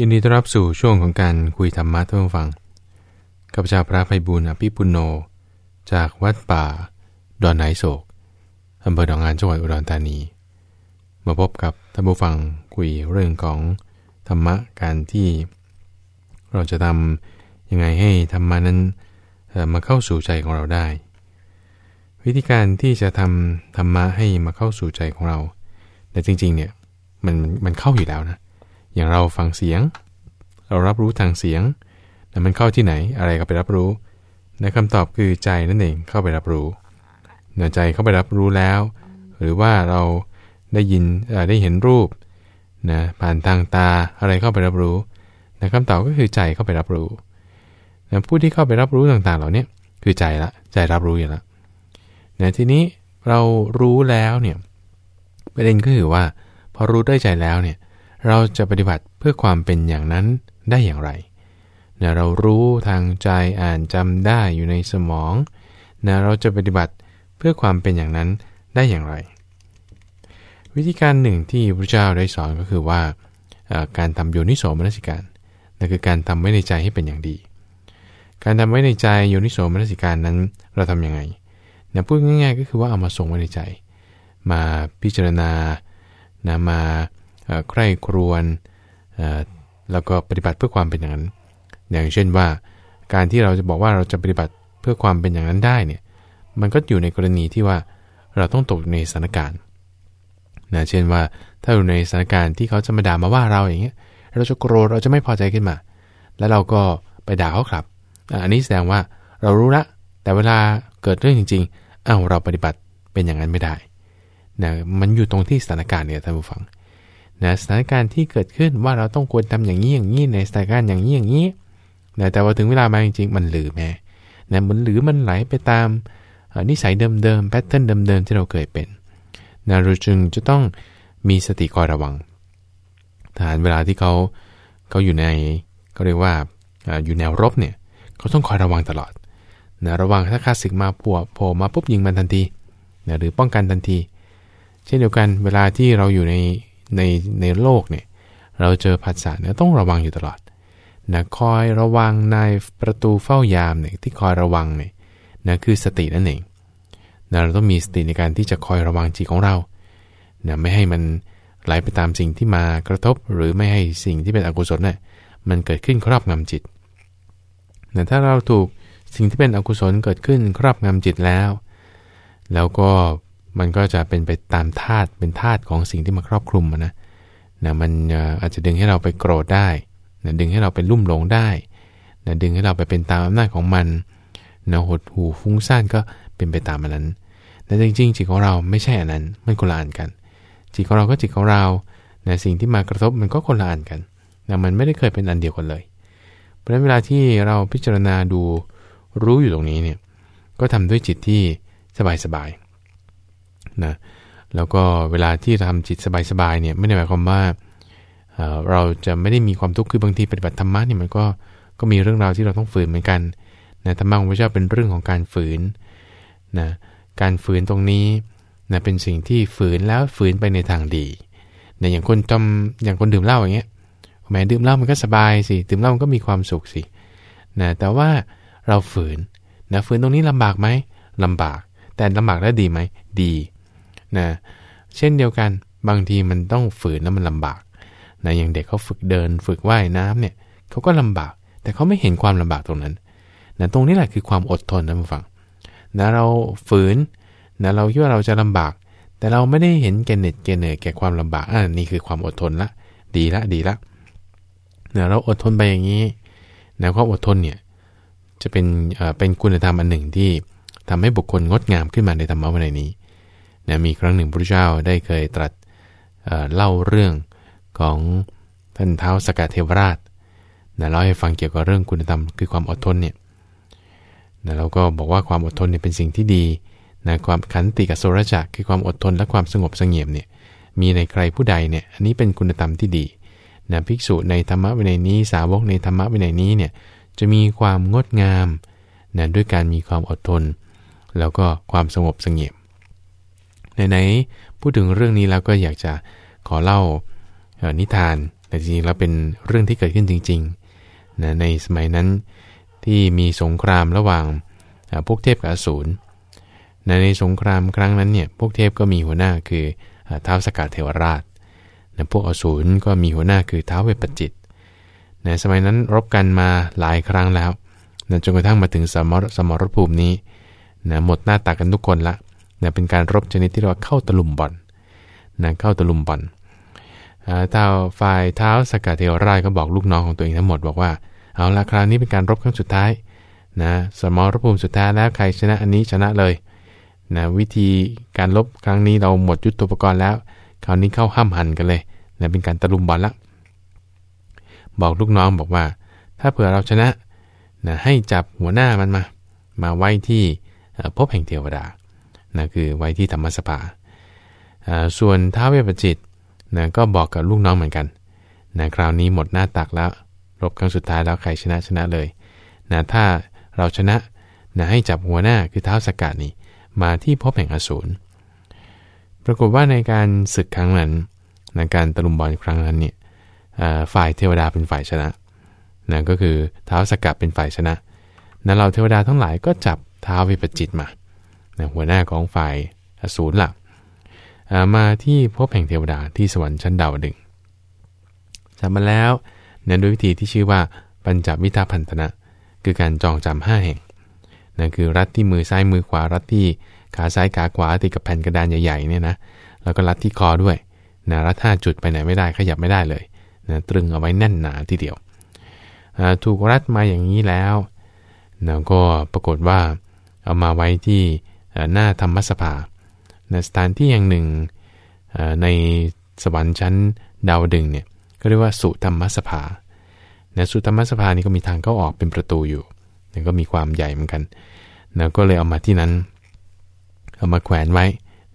ยินดีต้อนรับสู่ช่วงของการคุยธรรมะท่านผู้ฟังข้าพเจ้าพระไพบุญอภิปุโน จากวัดป่า ดอนไหนโศกอำเภอดองงานจังหวัดอุดรธานี มาพบกับท่านผู้ฟังคุยเรื่องของธรรมะการที่ เราจะทำยังไงให้ธรรมานั้นมาเข้าสู่ใจของเราได้ วิธีการที่จะทำธรรมะให้มาเข้าสู่ใจของเรา แต่จริงๆเนี่ยมันมันเข้าอยู่แล้วนะ อย่างเราฟังเสียง เรารับรู้ทางเสียงแต่มันเข้าที่ไหนอะไรก็ไปรับรู้ในคำตอบคือใจนั่นเองเข้าไปรับรู้เนื้อใจเข้าไปรับรู้แล้ว หรือว่าเราได้ยินได้เห็นรูปนะผ่านทางตาอะไรเข้าไปรับรู้ในคำตอบก็คือใจเข้าไปรับรู้นะผู้ที่เข้าไปรับรู้ต่าง ๆ เหล่านี้คือใจละใจรับรู้อยู่ล้วนะทีนี้เรารู้แล้วเนี่ยประเด็นก็คือว่า พอรู้ด้วยใจแล้วเนี่ย เราจะปฏิบัติเพื่อความเป็นอย่างนั้นได้อย่างไรนะเรารู้ทางใจอ่านจำได้อยู่ในสมองนะเราจะปฏิบัติเพื่อความเป็นอย่างนั้นได้อย่างไร วิธีการหนึ่งที่พระเจ้าได้สอนก็คือว่าการทำโยนิโสมนสิการนั่นคือการทำไว้ในใจให้เป็นอย่างดี การทำไว้ในใจโยนิโสมนสิการนั้นเราทํำยังไงนะพูดง่ายๆ ก็คือว่าเอามาส่งไว้ในใจ มาพิจารณานะมา ใคร่ครวญแล้วก็ปฏิบัติเพื่อความเป็นอย่างนั้น อย่างเช่นว่า การที่เราจะบอกว่าเราจะปฏิบัติเพื่อความเป็นอย่างนั้นได้เนี่ยมันก็อยู่ในกรณีที่ว่าเราต้องตกในสถานการณ์นะเช่นว่าถ้าอยู่ในสถานการณ์ที่เขาจะมาด่ามาว่าเราอย่างเงี้ยเราจะโกรธเราจะไม่พอใจขึ้นมา แล้วเราก็ไปด่าเขาครับ อันนี้แสดงว่าเรารู้ละ แต่เวลาเกิดเรื่องจริงๆอ้าวเราปฏิบัติเป็นอย่างนั้นไม่ได้นะมันอยู่ตรงที่สถานการณ์เนี่ยท่านผู้ฟัง นะสถานการณ์ที่เกิดขึ้นว่าเราต้องควรทำอย่างนี้อย่างนี้ในสถานการณ์อย่างนี้อย่างนี้นะแต่ว่าถึงเวลามาจริงๆ มันหลือแม่นะมันหรือมันไหลไปตามนิสัยเดิมๆแพทเทิร์นเดิมๆที่เราเคยเป็นนะเราจึงจะต้องมีสติคอยระวังทหารเวลาที่เขาเขาอยู่ในเขาเรียกว่าอยู่แนวรบเนี่ยเขาต้องคอยระวังตลอดนะระวังถ้าคาศึกมาปวโผล่มาปุ๊บยิงมันทันทีนะหรือป้องกันทันที เช่นเดียวกันเวลาที่เราอยู่ใน ในในโลกเนี่ยเราเจอผัสสะเนี่ยต้องระวังอยู่ตลอดนะคอยระวังในประตูเฝ้ายามเนี่ยที่คอยระวังเนี่ยนะคือสตินั่นเองนะเราต้องมีสติในการที่จะคอยระวังจิตของเรานะไม่ให้มันไหลไปตามสิ่งที่มากระทบ หรือไม่ให้สิ่งที่เป็นอกุศลเนี่ยมันเกิดขึ้นครอบงำจิตนะถ้าเราถูกสิ่งที่เป็นอกุศลเกิดขึ้นครอบงำจิตแล้ว แล้วก็ มันก็จะเป็นไปตามธาตุเป็นธาตุของสิ่งที่มาครอบคลุมนะนะมันอาจจะดึงให้เราไปโกรธได้นะดึงให้เราไปลุ่มหลงได้นะดึงให้เราไปเป็นตามอำนาจของมันนะหดหูฟุ้งซ่านก็เป็นไปตามมันนั้นแต่จริงๆจิตของเราไม่ใช่อันนั้น มันคนละอันกัน จิตของเราก็จิตของเรานะสิ่งที่มากระทบมันก็คนละอันกันนะมันไม่ได้เคยเป็นอันเดียวกันเลย เพราะฉะนั้นเวลาที่เราพิจารณาดูรู้อยู่ตรงนี้เนี่ย ก็ทำด้วยจิตที่สบายๆ นะแล้วก็เวลาที่ทำจิตสบายๆเนี่ยไม่ได้หมายความว่าเราจะไม่ได้มีความทุกข์คือบางทีปฏิบัติธรรมะเนี่ยมันก็ก็มีเรื่องราวที่เราต้องฝืนเหมือนกันนะธรรมะของพระเจ้าเป็นเรื่องของการฝืนนะการฝืนตรงนี้นะเป็นสิ่งที่ฝืนแล้วฝืนไปในทางดีนะอย่างคนทำอย่างคนดื่มเหล้าอย่างเงี้ยแม้ดื่มเหล้ามันก็สบายสิดื่มเหล้ามันก็มีความสุขสินะแต่ว่าเราฝืนนะฝืนตรงนี้ลำบากไหมลำบาก แต่ลำบากแล้วดีไหมดี นะเช่นเดียวกันบางทีมันต้องฝืนแล้วมันลำบากนะอย่างเด็กเขาฝึกเดิน ฝึกว่ายน้ำเนี่ยเขาก็ลำบาก แต่เขาไม่เห็นความลำบากตรงนั้นนะตรงนี้แหละคือความอดทนนะผู้ฟังนะเราฝืนนะเราคิดว่าเราจะลำบาก แต่เราไม่ได้เห็นแก่เน็ดแก่เหนื่อยแก่ความลำบากอ่านี่คือความอดทนละดีละดีละนะเราอดทนไปอย่างนี้นะความอดทนเนี่ยจะเป็นเป็นคุณธรรมอันหนึ่งที่ทำให้บุคคลงดงามขึ้นมาในธรรมะวันนี้ นะมีครั้งหนึ่งพระเจ้าได้เคยตรัสเเล่าเรื่องของท่านเท้าสกัดเทวราชนะเล่าให้ฟังเกี่ยวกับเรื่องคุณธรรมคือความอดทนเนี่ยนะเราก็บอกว่าความอดทนเนี่ยเป็นสิ่งที่ดีนะความขันติกับโซรจักคือความอดทนและความสงบสงเงียมเนี่ยมีในใครผู้ใดเนี่ยอันนี้เป็นคุณธรรมที่ดีนะภิกษุในธรรมะวินัยนี้สาวกในธรรมะวินัยนี้เนี่ยจะมีความงดงามนะด้วยการมีความอดทน แล้วก็ความสงบสงเงียม ไหนๆพูดถึงเรื่องนี้แล้วก็อยากจะขอเล่านิทานแต่จริงๆแล้วเป็นเรื่องที่เกิดขึ้นจริงๆนะในสมัยนั้นที่มีสงครามระหว่างพวกเทพกับอสูรในสงครามครั้งนั้นเนี่ยพวกเทพก็มีหัวหน้าคือท้าวสกัดเทวราชนะพวกอสูรก็มีหัวหน้าคือท้าวเวปจิตในสมัยนั้นรบกันมาหลายครั้งแล้วนะจนกระทั่งมาถึงสมรสมรภูมินี้นะหมดหน้าตากันทุกคนละ นะเป็นการรบชนิดที่เรียกว่าเข้าตะลุมบอลนะเข้าตะลุมบอลท้าวฝ่ายเท้าสกัดเทวราชก็บอกลูกน้องของตัวเองทั้งหมดบอกว่า เอาละคราวนี้เป็นการรบครั้งสุดท้ายนะสมรภูมิสุดท้ายแล้วใครชนะอันนี้ชนะเลยนะวิธีการลบครั้งนี้เราหมดยุทธปกรณ์แล้ว คราวนี้เข้าห้ามหันกันเลยนะเป็นการตะลุมบอลละ บอกลูกน้องบอกว่า ถ้าเผื่อเราชนะนะให้จับหัวหน้ามันมา มาไว้ที่พบแห่งเทวดา นะคือไว้ที่ธรรมสภาส่วนท้าวเวปจิตนะก็บอกกับลูกน้องเหมือนกันนะคราวนี้หมดหน้าตักแล้วรบครั้งสุดท้ายแล้วใครชนะชนะเลยนะถ้าเราชนะนะให้จับหัวหน้าคือเท้าสกัดนี่มาที่พบแห่งอสูรปรากฏว่าในการศึกครั้งนั้นในการตะลุมบอลครั้งนั้นเนี่ยฝ่ายเทวดาเป็นฝ่ายชนะนั่นก็คือเท้าสกัดเป็นฝ่ายชนะนั้นเราเทวดาทั้งหลายก็จับเท้าวิปจิตมา นะหัวหน้าของฝ่ายอสูรละ่ะมาที่พบแห่งเทวดาที่สวรรค์ชั้นดาวดึงจับมาแล้วนั้นด้วยวิธีที่ชื่อว่าปัญจวิทาพันธนะ คือการจองจำห้าแห่งนั่นคือรัดที่มือซ้ายมือขวารัดที่ขาซ้ายขาขวาติดกับแผ่นกระดานใหญ่ๆเนี่ยนะแล้วก็รัดที่คอด้วยนะรัดห้าจุดไปไหนไม่ได้ขยับไม่ได้เลยนะตรึงเอาไว้แน่นหนาทีเดียว ถูกรัดมาอย่างนี้แล้วนะก็ปรากฏว่าเอามาไว้ที่ หน้าธรรมสภาในสถานที่อย่างหนึ่งในสวรรค์ชั้นดาวดึงเนี่ยก็เรียกว่าสุธรรมสภาในสุธรรมสภานี่ก็มีทางเข้าออกเป็นประตูอยู่นี่ก็มีความใหญ่เหมือนกันนะก็เลยเอามาที่นั้น เอามาแขวนไว้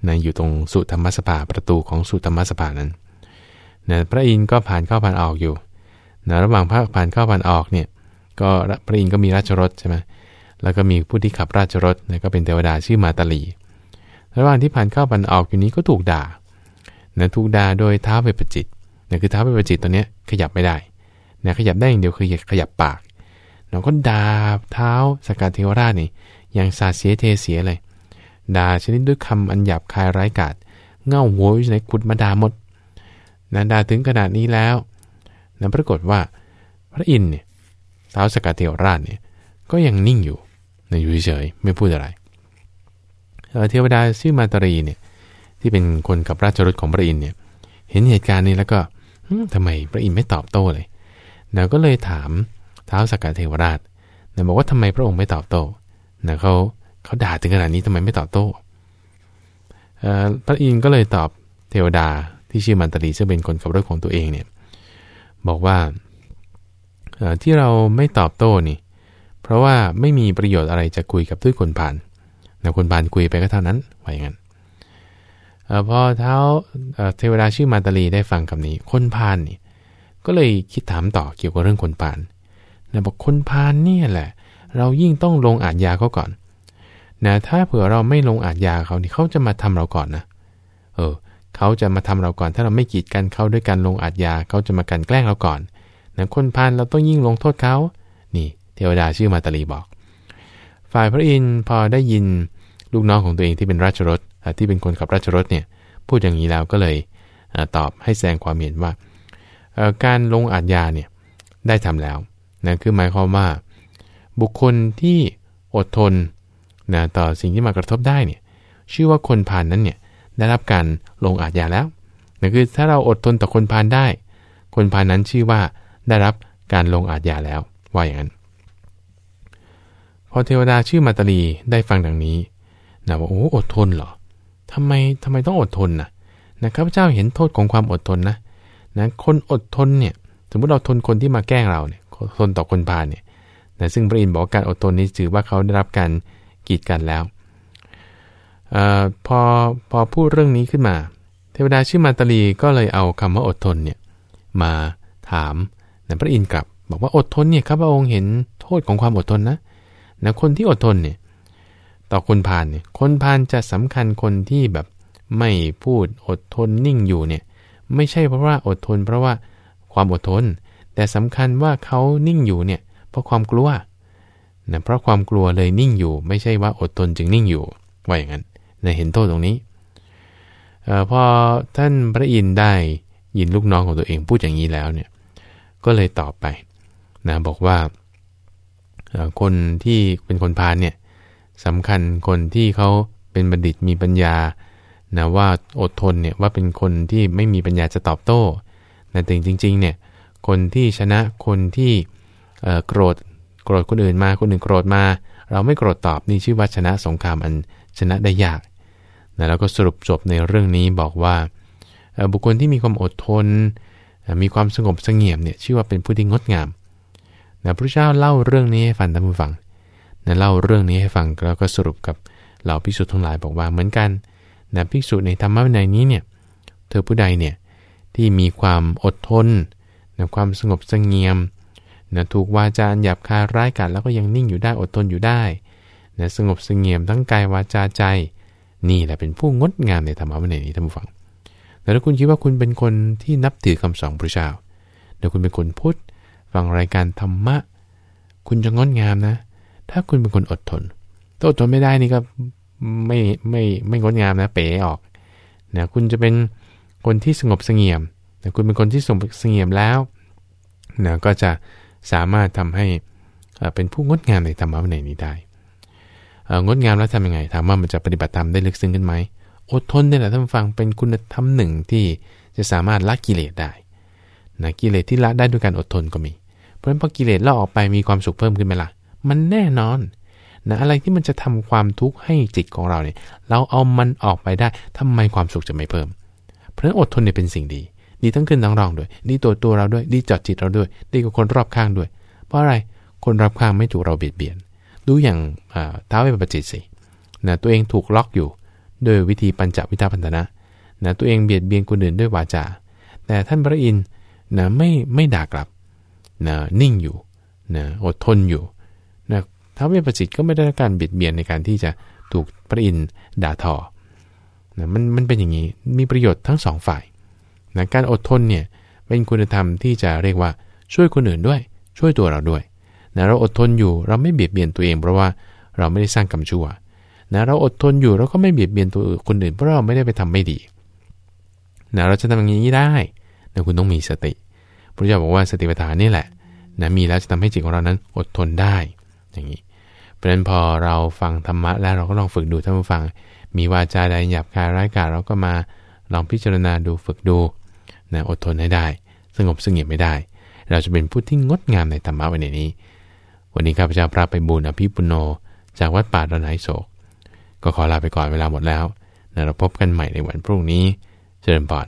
นะอยู่ตรงสุธรรมสภาประตูของสุธรรมสภานั้นนะพระอินทร์ก็ผ่านเข้าผ่านออกอยู่นะระหว่างพระผ่านเข้าผ่านออกเนี่ยก็พระอินทร์ก็มีราชรถใช่ไหม แล้วก็มีผู้ที่ขับราชรถนะก็เป็นเทวดาชื่อมาตาลีระหว่างที่ผ่านเข้าผ่านออกอยู่นี้ก็ถูกด่านะถูกด่าโดยเท้าเปปจิตนะคือเท้าเปปจิตตัวเนี้ยขยับไม่ได้นะขยับได้อย่างเดียวคือขยับปากเราก็ด่าเท้าสกัดเทวราชนี่อย่างสาเสียเทเสียเลยด่าชนิดด้วยคำอันหยาบคายร้ายกาศเง่าหัวอยู่ในขุดมาด่าหมดนะด่าถึงขนาดนี้แล้วนะปรากฏว่าพระอินทร์เนี่ยเท้าสกัดเทวราชเนี่ยก็ยังนิ่งอยู่ ในอยู่เฉยไม่พูดอะไรเทวดาชื่อมาตรีเนี่ยที่เป็นคนกับราชรถของพระอินเนี่ยเห็นเหตุการณ์นี้แล้วก็ทำไมพระอินไม่ตอบโต้เลยเราก็เลยถามท้าวสักกะเทวราชนะบอกว่าทำไมพระองค์ไม่ตอบโต้นะเขาเขาด่าถึงขนาดนี้ทำไมไม่ตอบโต้พระอินก็เลยตอบเทวดาที่ชื่อมันตรีซึ่งเป็นคนขับรถของตัวเองเนี่ยบอกว่าที่เราไม่ตอบโต้นี่ เพราะว่าไม่มีประโยชน์อะไรจะคุยกับด้วยคนผ่านนะคนผ่านคุยไปก็เท่านั้นว่าอย่างนั้นพอเท้าเทวดาชื่อมาตาลีได้ฟังคำนี้ คนพานนี่ก็เลยคิดถามต่อเกี่ยวกับเรื่องคนพานนะบอกคนพาลเนี่ยแหละ เรายิ่งต้องลงอาญยาเขาก่อนนะถ้าเผื่อเราไม่ลงอาญยาเขานี่เขาจะมาทำเราก่อนนะเออเขาจะมาทำเราก่อน ถ้าเราไม่กีดกันเขาด้วยการลงอาญยาเขาจะมากันแกล้งเราก่อนนะคนพาลเราต้องยิ่งลงโทษเขา เทวดาชื่อมาตาลีบอก ฝ่ายพระอินทร์พอได้ยินลูกน้องของตัวเองที่เป็นราชรถที่เป็นคนขับราชรถเนี่ยพูดอย่างนี้แล้วก็เลยตอบให้แสดงความเห็นว่า การลงอาญาเนี่ยได้ทำแล้วนะคือหมายความว่า บุคคลที่อดทนนะต่อสิ่งที่มากระทบได้เนี่ยชื่อว่าคนผ่านนั้นเนี่ยได้รับการลงอาญาแล้วนะคือถ้าเราอดทนต่อคนผ่านได้ คนผ่านนั้นชื่อว่าได้รับการลงอาญาแล้วว่าอย่างนั้น พอเทวดาชื่อมาตาลีได้ฟังดังนี้นะว่าโอ้อดทนเหรอทำไมทำไมต้องอดทนนะนะข้าพเจ้าเห็นโทษของความอดทนนะนะคนอดทนเนี่ยสมมติเราทนคนที่มาแกล้งเราเนี่ยทนต่อคนพาลเนี่ยนะซึ่งพระอินทร์บอกการอดทนนี้ถือว่าเขาได้รับการกีดกันแล้วออพอพอพูดเรื่องนี้ขึ้นมา เทวดาชื่อมาตาลีก็เลยเอาคำว่าอดทนเนี่ยมาถามนะพระอินทร์กลับ บอกว่าอดทนเนี่ยข้าพระองค์เห็นโทษของความอดทนนะ นะคนที่อดทนเนี่ยต่อคนพาลเนี่ยคนพาลจะสำคัญคนที่แบบไม่พูดอดทนนิ่งอยู่เนี่ยไม่ใช่เพราะว่าอดทน เพราะว่าความอดทน แต่สำคัญว่าเขานิ่งอยู่เนี่ยเพราะความกลัวนะเพราะความกลัวเลยนิ่งอยู่ ไม่ใช่ว่าอดทนจึงนิ่งอยู่ว่าอย่างนั้นนะเห็นโทษตรงนี้อพอท่านพระอินทร์ได้ยินลูกน้องของตัวเองพูดอย่างนี้แล้วเนี่ยก็เลยตอบไปนะบอกว่า คนที่เป็นคนพาลเนี่ยสำคัญคนที่เขาเป็นบัณฑิตมีปัญญานะว่าอดทนเนี่ยว่าเป็นคนที่ไม่มีปัญญาจะตอบโต้นะแต่จริงๆเนี่ยคนที่ชนะคนที่โกรธโกรธคนอื่นมาคนอื่นโกรธมา เราไม่โกรธตอบนี่ชื่อว่าชนะสงครามอันชนะได้ยากนะแล้วก็สรุปจบในเรื่องนี้บอกว่า บุคคลที่มีความอดทน มีความสงบเสงี่ยมเนี่ยชื่อว่าเป็นผู้ที่งดงาม นะพระเจ้าเล่าเรื่องนี้ให้ฟังท่านผู้ฟังนะเล่าเรื่องนี้ให้ฟังแล้วก็สรุปกับเหล่าภิกษุทั้งหลายบอกว่าเหมือนกันนะภิกษุในธรรมะวินัยนี้เนี่ยเธอผู้ใดเนี่ยที่มีความอดทนนะความสงบสงเงียมนะถูกวาจาหยาบคายร้ายกันแล้วก็ยังนิ่งอยู่ได้อดทนอยู่ได้นะสงบสงเงียมทั้งกายวาจาใจ นี่แหละเป็นผู้งดงามในธรรมะวินัยนี้ท่านผู้ฟังแต่ถ้าคุณคิดว่าคุณเป็นคนที่นับถือคำสอนพระเจ้าเดี๋ยวคุณเป็นคนพุทธ ฟังรายการธรรมะ คุณจะงดงามนะ ถ้าคุณเป็นคนอดทนถ้าอดทนไม่ได้นี่ก็ไม่ไม่ไม่งดงามนะ เป๋ออกนะคุณจะเป็นคนที่สงบเสงี่ยมนะคุณเป็นคนที่สงบเสงี่ยมแล้วนะก็จะสามารถทำให้เป็นผู้งดงามในธรรมะในนี้ได้งดงามแล้วทำยังไงถามว่ามันจะปฏิบัติธรรมได้ลึกซึ้งขึ้นไหมอดทนนี่แหละท่านฟังเป็นคุณธรรมหนึ่งที่จะสามารถละกิเลสได้นะกิเลสที่ละได้ด้วยการอดทนก็มี เพราะฉะนั้นพอกิเลสเละออกไปมีความสุขเพิ่มขึ้นไหมล่ะ มันแน่นอนนะอะไรที่มันจะทำความทุกข์ให้จิตของเราเนี่ย เราเอามันออกไปได้ทำไมความสุขจะไม่เพิ่ม เพราะฉะนั้นอดทนเนี่ยเป็นสิ่งดี ดีทั้งขึ้นทั้งรองด้วย ดีตัวตัวเราด้วย ดีจอดจิตเราด้วย ดีกับคนรอบข้างด้วย เพราะอะไร คนรอบข้างไม่ถูกเราเบียดเบียน ดูอย่างท้าวเวปจิตสินะตัวเองถูกล็อกอยู่ด้วยวิธีปัญจวิทาพันธนะนะตัวเองเบียดเบียนคนอื่นด้วยวาจา แต่ท่านพระอินทร์นะไม่ไม่ด่ากลับ นะนิ่งอยู่นะอดทนอยู่นะท้าวเวปจิตก็ไม่ได้การเบียดเบียนในการที่จะถูกพระอินทร์ด่าทอนะมันมันเป็นอย่างนี้มีประโยชน์ทั้งสองฝ่ายนะการอดทนเนี่ยเป็นคุณธรรมที่จะเรียกว่าช่วยคนอื่นด้วย ช่วยตัวเราด้วยนะเราอดทนอยู่เราไม่เบียดเบียนตัวเอง เพราะว่าเราไม่ได้สร้างกรรมชั่วนะเราอดทนอยู่เราก็ไม่เบียดเบียนตัวคนอื่นเพราะเราไม่ได้ไปทำไม่ดีนะเราจะทำอย่างนี้ได้นะคุณต้องมีสติ พระเจ้าบอกว่าสติปัฏฐานนี่แหละนะมีแล้วจะทำให้จิตของเรานั้นอดทนได้ อย่างนี้ เพราะฉะนั้นพอเราฟังธรรมะแล้วเราก็ลองฝึกดูท่านผู้ฟัง มีวาจาใดหยาบคายร้ายกาจเราก็มาลองพิจารณาดูฝึกดูนะอดทนให้ได้ สงบสงบไม่ได้ เราจะเป็นผู้ที่งดงามในธรรมะวันนี้ วันนี้ข้าพเจ้าพระไปบูรณอภิปุโน จากวัดป่าดอนไหโศก ก็ขอลาไปก่อนเวลาหมดแล้วนะเราพบกันใหม่ในวันพรุ่งนี้ เจริญพร